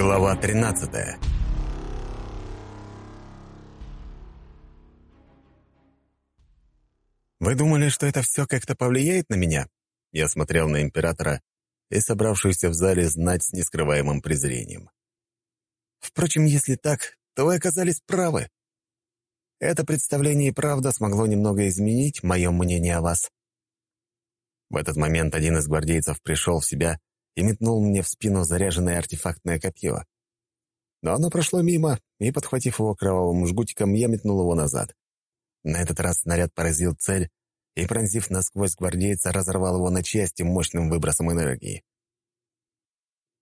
Глава 13 «Вы думали, что это все как-то повлияет на меня?» Я смотрел на императора и собравшуюся в зале знать с нескрываемым презрением. «Впрочем, если так, то вы оказались правы. Это представление и правда смогло немного изменить мое мнение о вас». В этот момент один из гвардейцев пришел в себя и метнул мне в спину заряженное артефактное копье. Но оно прошло мимо, и, подхватив его кровавым жгутиком, я метнул его назад. На этот раз снаряд поразил цель и, пронзив насквозь гвардейца, разорвал его на части мощным выбросом энергии.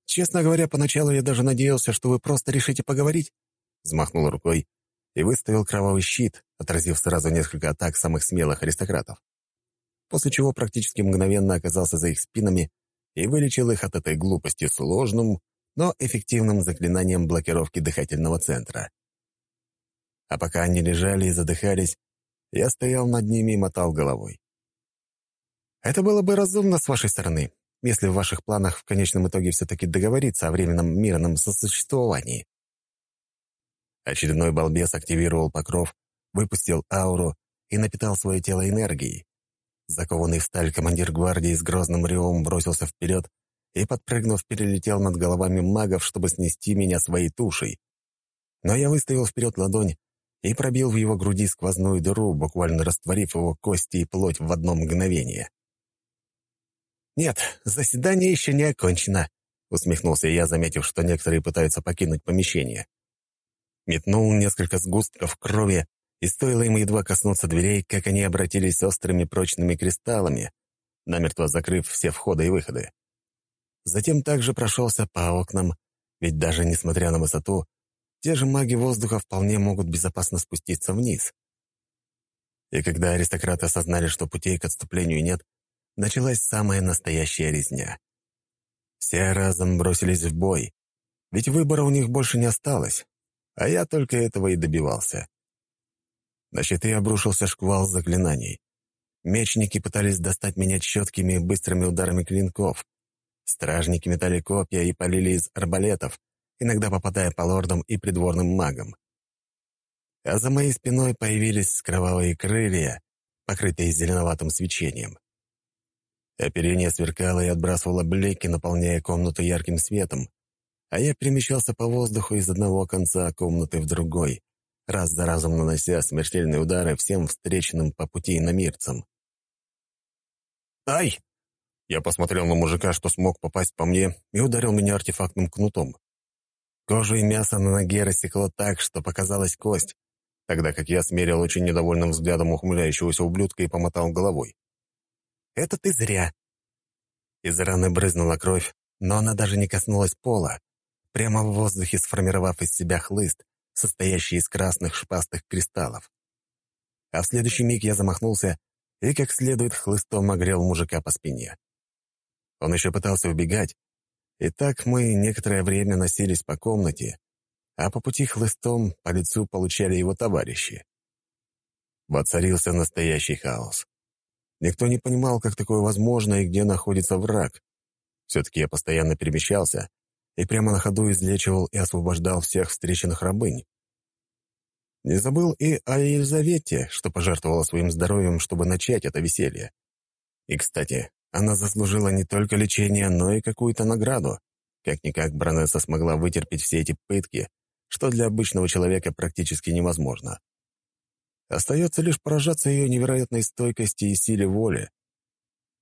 «Честно говоря, поначалу я даже надеялся, что вы просто решите поговорить», взмахнул рукой и выставил кровавый щит, отразив сразу несколько атак самых смелых аристократов. После чего практически мгновенно оказался за их спинами и вылечил их от этой глупости сложным, но эффективным заклинанием блокировки дыхательного центра. А пока они лежали и задыхались, я стоял над ними и мотал головой. Это было бы разумно с вашей стороны, если в ваших планах в конечном итоге все-таки договориться о временном мирном сосуществовании. Очередной балбес активировал покров, выпустил ауру и напитал свое тело энергией. Закованный в сталь командир гвардии с грозным ревом бросился вперед и, подпрыгнув, перелетел над головами магов, чтобы снести меня своей тушей. Но я выставил вперед ладонь и пробил в его груди сквозную дыру, буквально растворив его кости и плоть в одно мгновение. «Нет, заседание еще не окончено», — усмехнулся я, заметив, что некоторые пытаются покинуть помещение. Метнул несколько сгустков крови и стоило им едва коснуться дверей, как они обратились острыми прочными кристаллами, намертво закрыв все входы и выходы. Затем также прошелся по окнам, ведь даже несмотря на высоту, те же маги воздуха вполне могут безопасно спуститься вниз. И когда аристократы осознали, что путей к отступлению нет, началась самая настоящая резня. Все разом бросились в бой, ведь выбора у них больше не осталось, а я только этого и добивался. На щиты обрушился шквал заклинаний. Мечники пытались достать меня четкими и быстрыми ударами клинков. Стражники метали копья и полили из арбалетов, иногда попадая по лордам и придворным магам. А за моей спиной появились кровавые крылья, покрытые зеленоватым свечением. Оперение сверкало и отбрасывало блики, наполняя комнату ярким светом, а я перемещался по воздуху из одного конца комнаты в другой, раз за разом нанося смертельные удары всем встречным по пути иномирцам. «Ай!» Я посмотрел на мужика, что смог попасть по мне, и ударил меня артефактным кнутом. Кожу и мясо на ноге рассекло так, что показалась кость, тогда как я смерил очень недовольным взглядом ухмыляющегося ублюдка и помотал головой. «Это ты зря!» Из раны брызнула кровь, но она даже не коснулась пола, прямо в воздухе сформировав из себя хлыст, состоящий из красных шпастых кристаллов. А в следующий миг я замахнулся и как следует хлыстом огрел мужика по спине. Он еще пытался убегать, и так мы некоторое время носились по комнате, а по пути хлыстом по лицу получали его товарищи. Воцарился настоящий хаос. Никто не понимал, как такое возможно и где находится враг. Все-таки я постоянно перемещался, и прямо на ходу излечивал и освобождал всех встреченных рабынь. Не забыл и о Елизавете, что пожертвовала своим здоровьем, чтобы начать это веселье. И, кстати, она заслужила не только лечение, но и какую-то награду. Как-никак Бронесса смогла вытерпеть все эти пытки, что для обычного человека практически невозможно. Остается лишь поражаться ее невероятной стойкости и силе воли.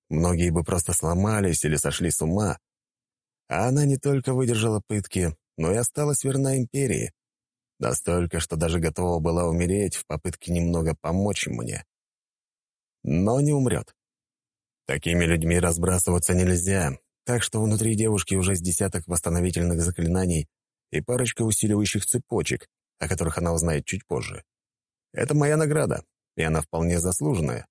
Многие бы просто сломались или сошли с ума, а она не только выдержала пытки, но и осталась верна империи. Настолько, что даже готова была умереть в попытке немного помочь мне. Но не умрет. Такими людьми разбрасываться нельзя, так что внутри девушки уже с десяток восстановительных заклинаний и парочка усиливающих цепочек, о которых она узнает чуть позже. Это моя награда, и она вполне заслуженная.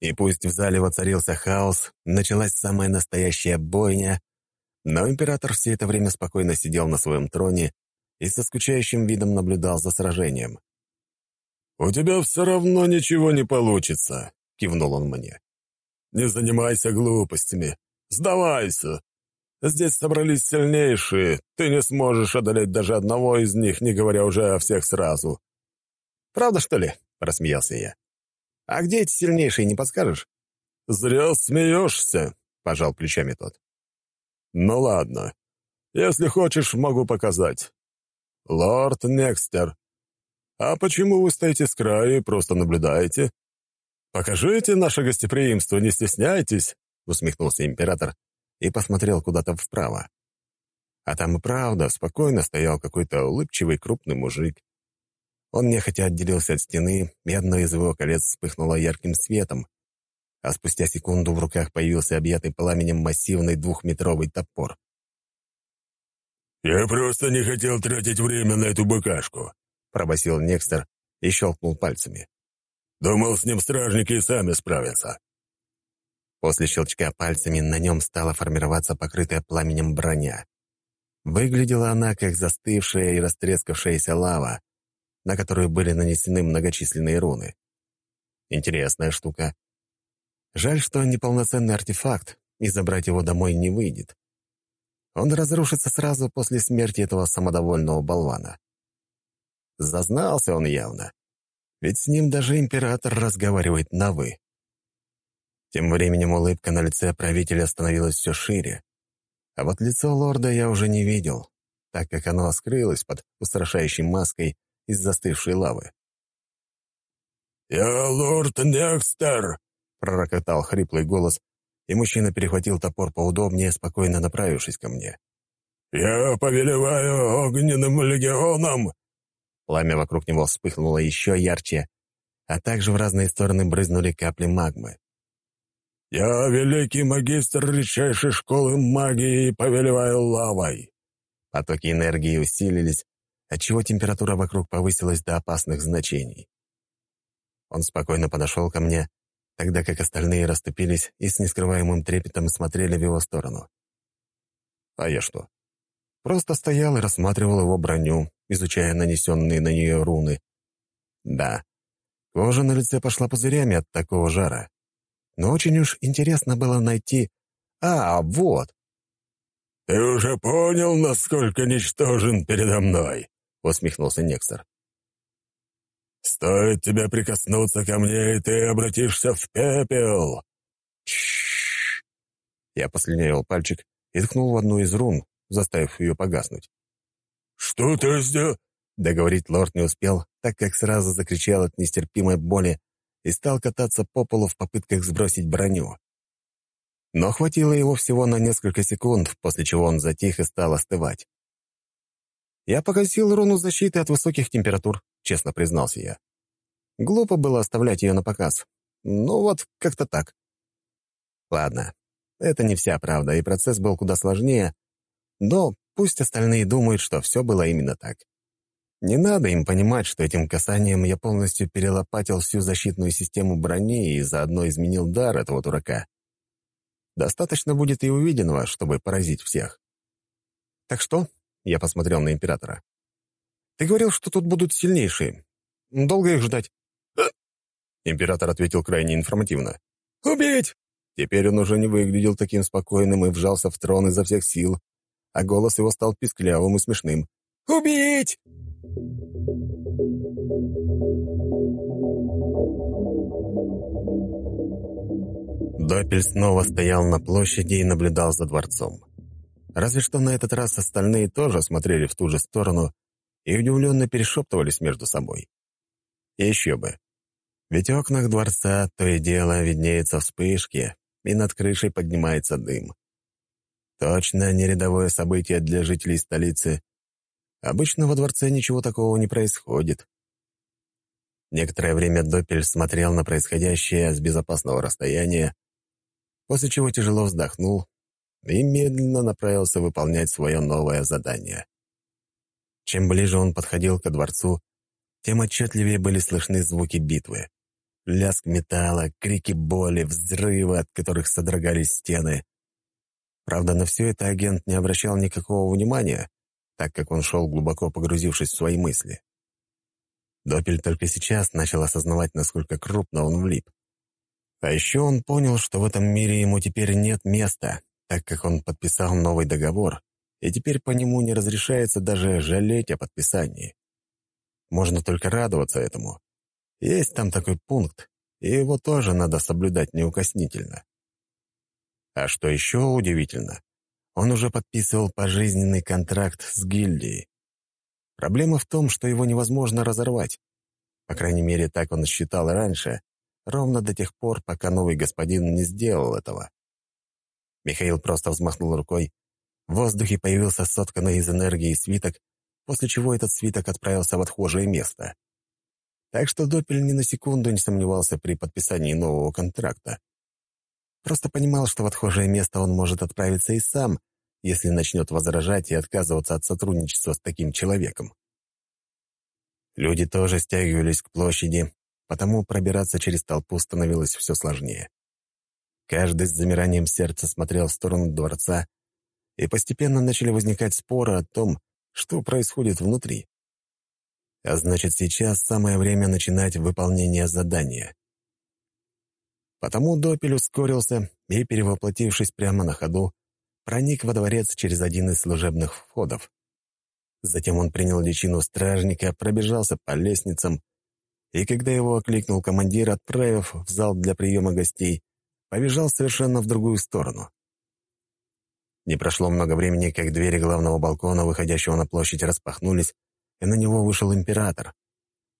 И пусть в зале воцарился хаос, началась самая настоящая бойня, но император все это время спокойно сидел на своем троне и со скучающим видом наблюдал за сражением. «У тебя все равно ничего не получится», — кивнул он мне. «Не занимайся глупостями. Сдавайся. Здесь собрались сильнейшие. Ты не сможешь одолеть даже одного из них, не говоря уже о всех сразу». «Правда, что ли?» — рассмеялся я. «А где эти сильнейшие, не подскажешь?» «Зря смеешься», — пожал плечами тот. «Ну ладно. Если хочешь, могу показать. Лорд Некстер. А почему вы стоите с краю и просто наблюдаете? Покажите наше гостеприимство, не стесняйтесь», — усмехнулся император и посмотрел куда-то вправо. А там и правда спокойно стоял какой-то улыбчивый крупный мужик. Он нехотя отделился от стены, и одно из его колец вспыхнуло ярким светом, а спустя секунду в руках появился объятый пламенем массивный двухметровый топор. «Я просто не хотел тратить время на эту быкашку», — пробасил Некстер и щелкнул пальцами. «Думал, с ним стражники и сами справятся». После щелчка пальцами на нем стала формироваться покрытая пламенем броня. Выглядела она, как застывшая и растрескавшаяся лава, на которую были нанесены многочисленные руны. Интересная штука. Жаль, что неполноценный артефакт, и забрать его домой не выйдет. Он разрушится сразу после смерти этого самодовольного болвана. Зазнался он явно, ведь с ним даже император разговаривает на «вы». Тем временем улыбка на лице правителя становилась все шире. А вот лицо лорда я уже не видел, так как оно скрылось под устрашающей маской из застывшей лавы. «Я лорд Некстер!» — пророкотал хриплый голос, и мужчина перехватил топор поудобнее, спокойно направившись ко мне. «Я повелеваю огненным легионом!» Пламя вокруг него вспыхнуло еще ярче, а также в разные стороны брызнули капли магмы. «Я великий магистр редчайшей школы магии и повелеваю лавой!» Потоки энергии усилились, отчего температура вокруг повысилась до опасных значений. Он спокойно подошел ко мне, тогда как остальные расступились и с нескрываемым трепетом смотрели в его сторону. А я что? Просто стоял и рассматривал его броню, изучая нанесенные на нее руны. Да, кожа на лице пошла пузырями от такого жара но очень уж интересно было найти... А, вот! «Ты уже понял, насколько ничтожен передо мной?» — усмехнулся Некстер. «Стоит тебе прикоснуться ко мне, и ты обратишься в пепел!» Чш. Я послюнявил пальчик и ткнул в одну из рун, заставив ее погаснуть. «Что ты сделал?» Договорить лорд не успел, так как сразу закричал от нестерпимой боли и стал кататься по полу в попытках сбросить броню. Но хватило его всего на несколько секунд, после чего он затих и стал остывать. «Я погасил руну защиты от высоких температур», — честно признался я. Глупо было оставлять ее на показ. Ну вот, как-то так. Ладно, это не вся правда, и процесс был куда сложнее, но пусть остальные думают, что все было именно так. Не надо им понимать, что этим касанием я полностью перелопатил всю защитную систему брони и заодно изменил дар этого дурака. Достаточно будет и увиденного, чтобы поразить всех. «Так что?» — я посмотрел на императора. «Ты говорил, что тут будут сильнейшие. Долго их ждать?» Император ответил крайне информативно. «Убить!» Теперь он уже не выглядел таким спокойным и вжался в трон изо всех сил, а голос его стал писклявым и смешным. «Убить!» Доппель снова стоял на площади и наблюдал за дворцом. Разве что на этот раз остальные тоже смотрели в ту же сторону и удивленно перешептывались между собой. И еще бы. Ведь в окнах дворца то и дело виднеются вспышки, и над крышей поднимается дым. Точно не рядовое событие для жителей столицы, Обычно во дворце ничего такого не происходит. Некоторое время Доппель смотрел на происходящее с безопасного расстояния, после чего тяжело вздохнул и медленно направился выполнять свое новое задание. Чем ближе он подходил ко дворцу, тем отчетливее были слышны звуки битвы. Лязг металла, крики боли, взрывы, от которых содрогались стены. Правда, на все это агент не обращал никакого внимания, так как он шел, глубоко погрузившись в свои мысли. Допель только сейчас начал осознавать, насколько крупно он влип. А еще он понял, что в этом мире ему теперь нет места, так как он подписал новый договор, и теперь по нему не разрешается даже жалеть о подписании. Можно только радоваться этому. Есть там такой пункт, и его тоже надо соблюдать неукоснительно. А что еще удивительно, он уже подписывал пожизненный контракт с гильдией. Проблема в том, что его невозможно разорвать. По крайней мере, так он считал раньше, ровно до тех пор, пока новый господин не сделал этого. Михаил просто взмахнул рукой. В воздухе появился сотканный из энергии свиток, после чего этот свиток отправился в отхожее место. Так что Доппель ни на секунду не сомневался при подписании нового контракта. Просто понимал, что в отхожее место он может отправиться и сам, если начнет возражать и отказываться от сотрудничества с таким человеком. Люди тоже стягивались к площади, потому пробираться через толпу становилось все сложнее. Каждый с замиранием сердца смотрел в сторону дворца, и постепенно начали возникать споры о том, что происходит внутри. А значит, сейчас самое время начинать выполнение задания. Потому Допель ускорился и, перевоплотившись прямо на ходу, проник во дворец через один из служебных входов. Затем он принял личину стражника, пробежался по лестницам, и когда его окликнул командир, отправив в зал для приема гостей, побежал совершенно в другую сторону. Не прошло много времени, как двери главного балкона, выходящего на площадь, распахнулись, и на него вышел император.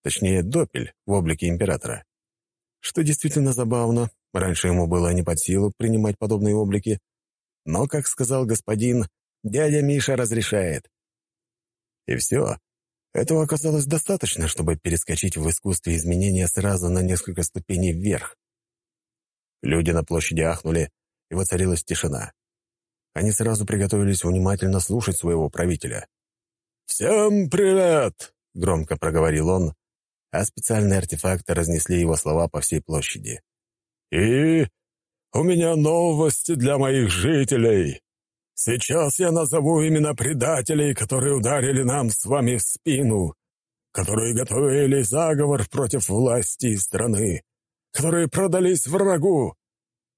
Точнее, Допель в облике императора. Что действительно забавно, раньше ему было не под силу принимать подобные облики, но, как сказал господин, дядя Миша разрешает. И все. Этого оказалось достаточно, чтобы перескочить в искусстве изменения сразу на несколько ступеней вверх. Люди на площади ахнули, и воцарилась тишина. Они сразу приготовились внимательно слушать своего правителя. «Всем привет!» — громко проговорил он, а специальные артефакты разнесли его слова по всей площади. «И у меня новости для моих жителей. Сейчас я назову имена предателей, которые ударили нам с вами в спину, которые готовили заговор против власти и страны, которые продались врагу.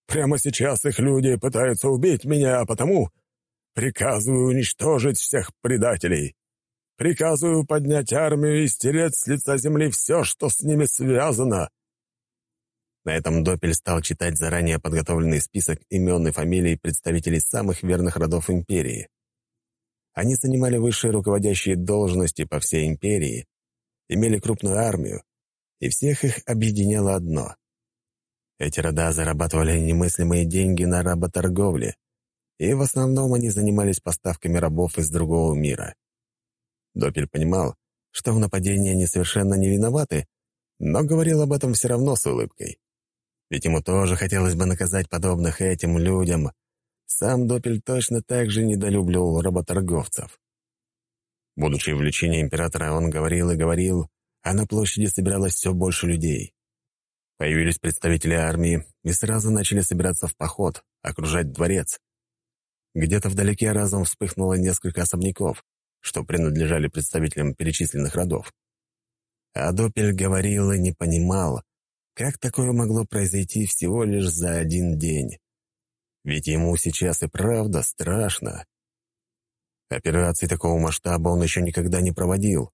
Прямо сейчас их люди пытаются убить меня, а потому приказываю уничтожить всех предателей. Приказываю поднять армию и стереть с лица земли все, что с ними связано». На этом Допель стал читать заранее подготовленный список имен и фамилий представителей самых верных родов империи. Они занимали высшие руководящие должности по всей империи, имели крупную армию, и всех их объединяло одно. Эти рода зарабатывали немыслимые деньги на работорговле, и в основном они занимались поставками рабов из другого мира. Допель понимал, что в нападении они совершенно не виноваты, но говорил об этом все равно с улыбкой. Ведь ему тоже хотелось бы наказать подобных этим людям. Сам Допель точно так же недолюбливал работорговцев. Будучи в лечении императора, он говорил и говорил, а на площади собиралось все больше людей. Появились представители армии и сразу начали собираться в поход, окружать дворец. Где-то вдалеке разом вспыхнуло несколько особняков что принадлежали представителям перечисленных родов. А Допель говорил и не понимал, как такое могло произойти всего лишь за один день. Ведь ему сейчас и правда страшно. Операции такого масштаба он еще никогда не проводил.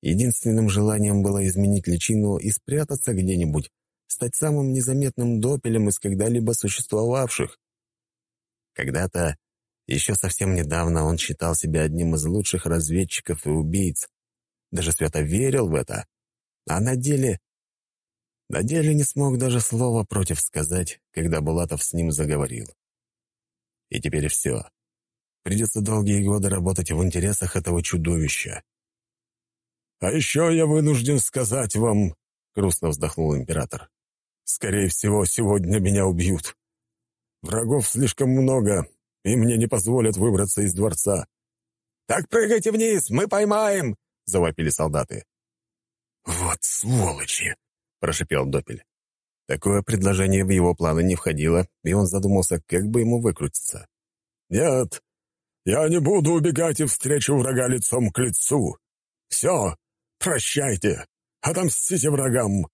Единственным желанием было изменить личину и спрятаться где-нибудь, стать самым незаметным допелем из когда-либо существовавших. Когда-то еще совсем недавно он считал себя одним из лучших разведчиков и убийц. Даже свято верил в это. А на деле... На деле не смог даже слова против сказать, когда Булатов с ним заговорил. И теперь все. Придется долгие годы работать в интересах этого чудовища. «А еще я вынужден сказать вам...» — грустно вздохнул император. «Скорее всего, сегодня меня убьют. Врагов слишком много, и мне не позволят выбраться из дворца». «Так прыгайте вниз, мы поймаем!» — завопили солдаты. «Вот сволочи!» — прошипел Допель. Такое предложение в его планы не входило, и он задумался, как бы ему выкрутиться. «Нет, я не буду убегать и встречу врага лицом к лицу. Все, прощайте, отомстите врагам.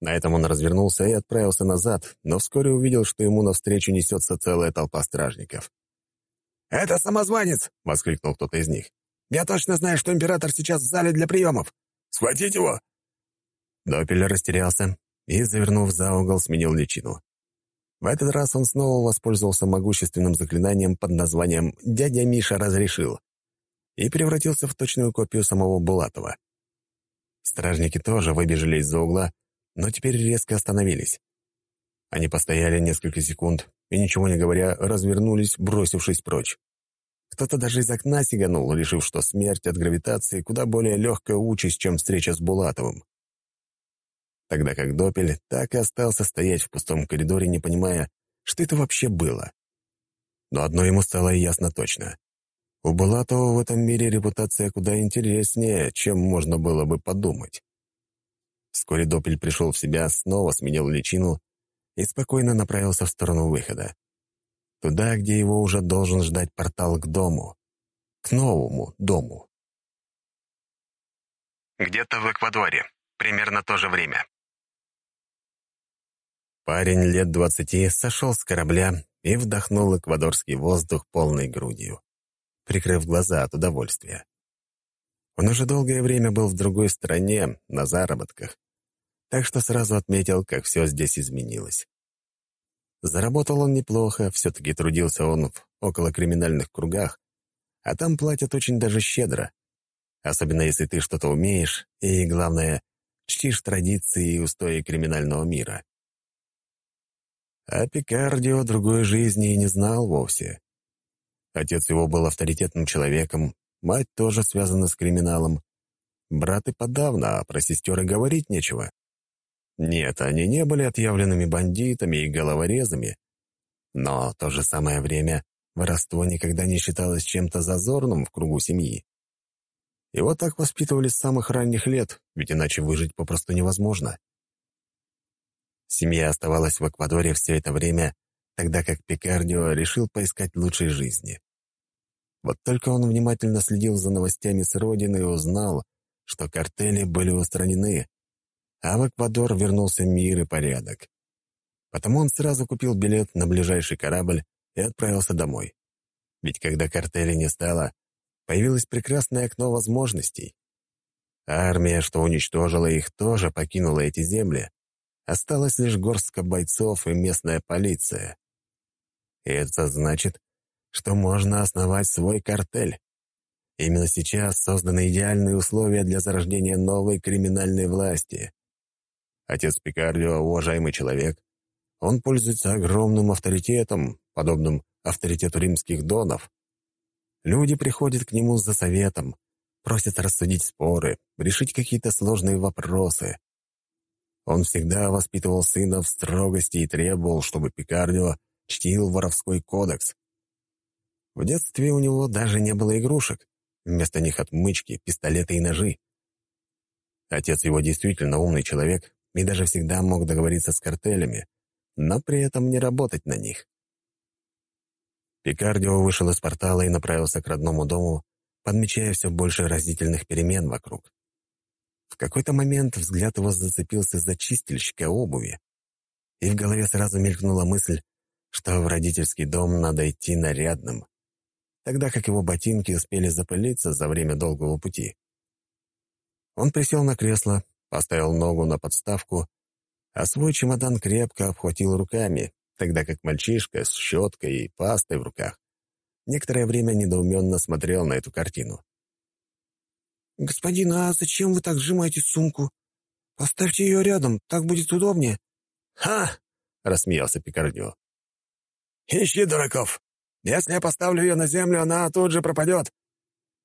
На этом он развернулся и отправился назад, но вскоре увидел, что ему навстречу несется целая толпа стражников. «Это самозванец!» — воскликнул кто-то из них. «Я точно знаю, что император сейчас в зале для приемов! Схватить его!» Допель растерялся и, завернув за угол, сменил личину. В этот раз он снова воспользовался могущественным заклинанием под названием «Дядя Миша разрешил» и превратился в точную копию самого Булатова. Стражники тоже выбежали из-за угла, но теперь резко остановились. Они постояли несколько секунд и, ничего не говоря, развернулись, бросившись прочь. Кто-то даже из окна сиганул, решив, что смерть от гравитации куда более легкая участь, чем встреча с Булатовым. Тогда как Допель так и остался стоять в пустом коридоре, не понимая, что это вообще было. Но одно ему стало ясно точно. У Булатова в этом мире репутация куда интереснее, чем можно было бы подумать. Вскоре Допель пришел в себя, снова сменил личину и спокойно направился в сторону выхода. Туда, где его уже должен ждать портал к дому. К новому дому. Где-то в Эквадоре. Примерно то же время. Парень лет двадцати сошел с корабля и вдохнул эквадорский воздух полной грудью, прикрыв глаза от удовольствия. Он уже долгое время был в другой стране, на заработках, так что сразу отметил, как все здесь изменилось. Заработал он неплохо, все-таки трудился он в околокриминальных кругах, а там платят очень даже щедро, особенно если ты что-то умеешь и, главное, чтишь традиции и устои криминального мира. А Пикардио другой жизни и не знал вовсе. Отец его был авторитетным человеком, мать тоже связана с криминалом. Брат и подавно, а про сестер и говорить нечего. Нет, они не были отъявленными бандитами и головорезами. Но в то же самое время воровство никогда не считалось чем-то зазорным в кругу семьи. И вот так воспитывали с самых ранних лет, ведь иначе выжить попросту невозможно. Семья оставалась в Эквадоре все это время, тогда как Пикардио решил поискать лучшей жизни. Вот только он внимательно следил за новостями с родины и узнал, что картели были устранены, а в Эквадор вернулся мир и порядок. Потому он сразу купил билет на ближайший корабль и отправился домой. Ведь когда картели не стало, появилось прекрасное окно возможностей. Армия, что уничтожила их, тоже покинула эти земли. Осталась лишь горстка бойцов и местная полиция. И это значит, что можно основать свой картель. Именно сейчас созданы идеальные условия для зарождения новой криминальной власти. Отец Пикардио — уважаемый человек. Он пользуется огромным авторитетом, подобным авторитету римских донов. Люди приходят к нему за советом, просят рассудить споры, решить какие-то сложные вопросы. Он всегда воспитывал сына в строгости и требовал, чтобы Пикардио чтил воровской кодекс. В детстве у него даже не было игрушек. Вместо них отмычки, пистолеты и ножи. Отец его действительно умный человек, и даже всегда мог договориться с картелями, но при этом не работать на них. Пикардио вышел из портала и направился к родному дому, подмечая все больше разительных перемен вокруг. В какой-то момент взгляд его зацепился за чистильщика обуви, и в голове сразу мелькнула мысль, что в родительский дом надо идти нарядным, тогда как его ботинки успели запылиться за время долгого пути. Он присел на кресло, поставил ногу на подставку, а свой чемодан крепко обхватил руками, тогда как мальчишка с щеткой и пастой в руках некоторое время недоуменно смотрел на эту картину. «Господин, а зачем вы так сжимаете сумку? Поставьте ее рядом, так будет удобнее». «Ха!» — рассмеялся Пикардио. «Ищи дураков! Если я поставлю ее на землю, она тут же пропадет».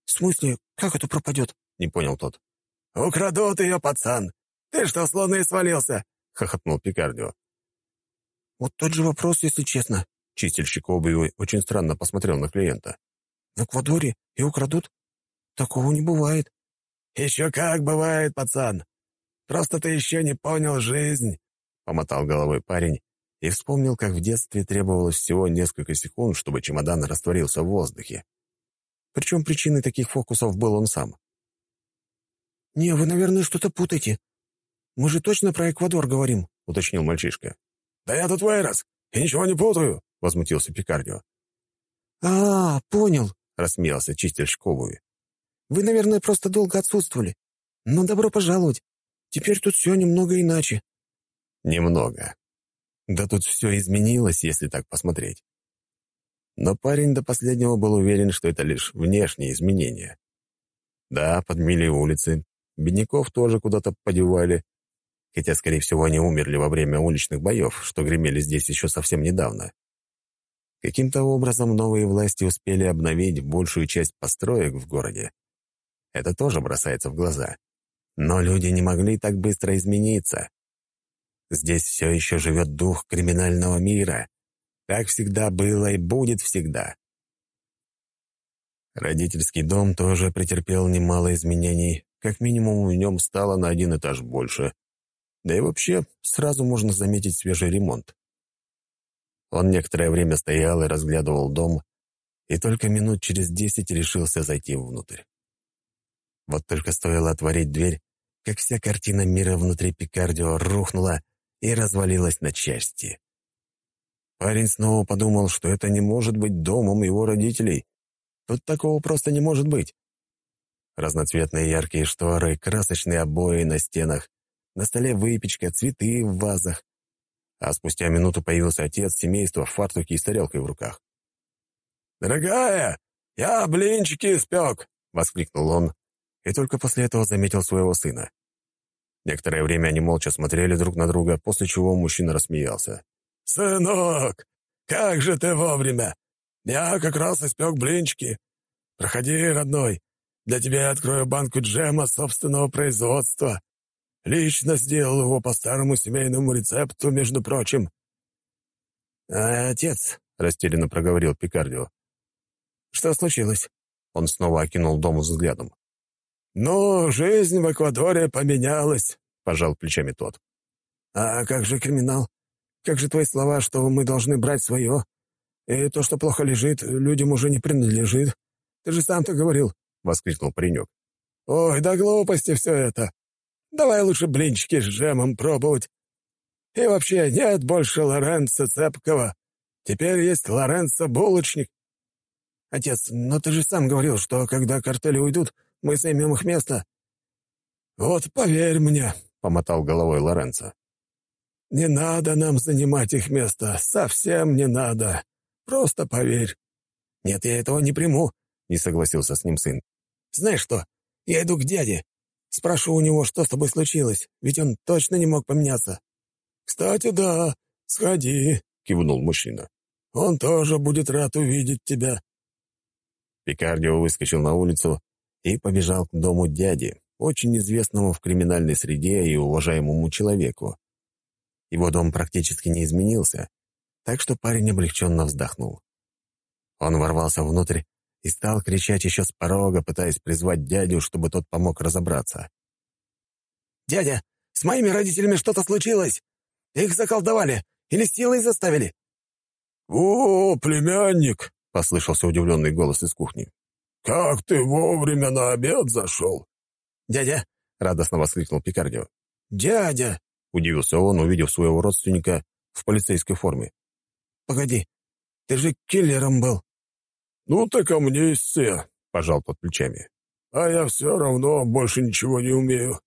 «В смысле, как это пропадет?» — не понял тот. «Украдут ее, пацан! Ты что, с луны свалился?» — хохотнул Пикардио. «Вот тот же вопрос, если честно». Чистильщик обуви очень странно посмотрел на клиента. «В Эквадоре и украдут? Такого не бывает». «Еще как бывает, пацан! Просто ты еще не понял жизнь!» — помотал головой парень и вспомнил, как в детстве требовалось всего несколько секунд, чтобы чемодан растворился в воздухе. Причем причиной таких фокусов был он сам. «Не, вы, наверное, что-то путаете. Мы же точно про Эквадор говорим», — уточнил мальчишка. «Да я тут вырос, и ничего не путаю», — возмутился Пикардио. «А, понял», — рассмеялся чистиль школы. «Вы, наверное, просто долго отсутствовали. Но добро пожаловать. Теперь тут все немного иначе». «Немного. Да тут все изменилось, если так посмотреть». Но парень до последнего был уверен, что это лишь внешние изменения. Да, подмели улицы, бедняков тоже куда-то подевали, хотя, скорее всего, они умерли во время уличных боев, что гремели здесь еще совсем недавно. Каким-то образом новые власти успели обновить большую часть построек в городе. Это тоже бросается в глаза. Но люди не могли так быстро измениться. Здесь все еще живет дух криминального мира. Так всегда было и будет всегда. Родительский дом тоже претерпел немало изменений. Как минимум, в нем стало на один этаж больше. Да и вообще, сразу можно заметить свежий ремонт. Он некоторое время стоял и разглядывал дом, и только минут через десять решился зайти внутрь. Вот только стоило отворить дверь, как вся картина мира внутри Пикардио рухнула и развалилась на части. Парень снова подумал, что это не может быть домом его родителей. Тут такого просто не может быть. Разноцветные яркие шторы, красочные обои на стенах, на столе выпечка, цветы в вазах. А спустя минуту появился отец семейства в фартуке и с тарелкой в руках. «Дорогая, я блинчики испек!» — воскликнул он, и только после этого заметил своего сына. Некоторое время они молча смотрели друг на друга, после чего мужчина рассмеялся. «Сынок, как же ты вовремя! Я как раз испек блинчики. Проходи, родной, для тебя я открою банку джема собственного производства. Лично сделал его по старому семейному рецепту, между прочим». «А, «Отец», — растерянно проговорил Пикардио, — «что случилось?» Он снова окинул дом взглядом. «Ну, жизнь в Эквадоре поменялась», — пожал плечами тот. «А как же криминал? Как же твои слова, что мы должны брать свое? И то, что плохо лежит, людям уже не принадлежит. Ты же сам так говорил», — воскликнул паренек. «Ой, да глупости все это. Давай лучше блинчики с джемом пробовать. И вообще нет больше Лоренца Цепкого. Теперь есть Лоренцо Булочник». «Отец, но ты же сам говорил, что когда картели уйдут, мы займем их место». «Вот поверь мне», — помотал головой Лоренцо. «Не надо нам занимать их место, совсем не надо. Просто поверь». «Нет, я этого не приму», — не согласился с ним сын. «Знаешь что, я иду к дяде. Спрошу у него, что с тобой случилось, ведь он точно не мог поменяться». «Кстати, да, сходи», — кивнул мужчина. «Он тоже будет рад увидеть тебя». Пикардио выскочил на улицу и побежал к дому дяди, очень известному в криминальной среде и уважаемому человеку. Его дом практически не изменился, так что парень облегченно вздохнул. Он ворвался внутрь и стал кричать еще с порога, пытаясь призвать дядю, чтобы тот помог разобраться. «Дядя, с моими родителями что-то случилось! Их заколдовали или силой заставили?» «О, племянник!» — послышался удивленный голос из кухни. «Как ты вовремя на обед зашел?» «Дядя!» — радостно воскликнул Пикардио. «Дядя!» — удивился он, увидев своего родственника в полицейской форме. «Погоди, ты же киллером был!» «Ну так а мне все», — пожал под плечами. «А я все равно больше ничего не умею».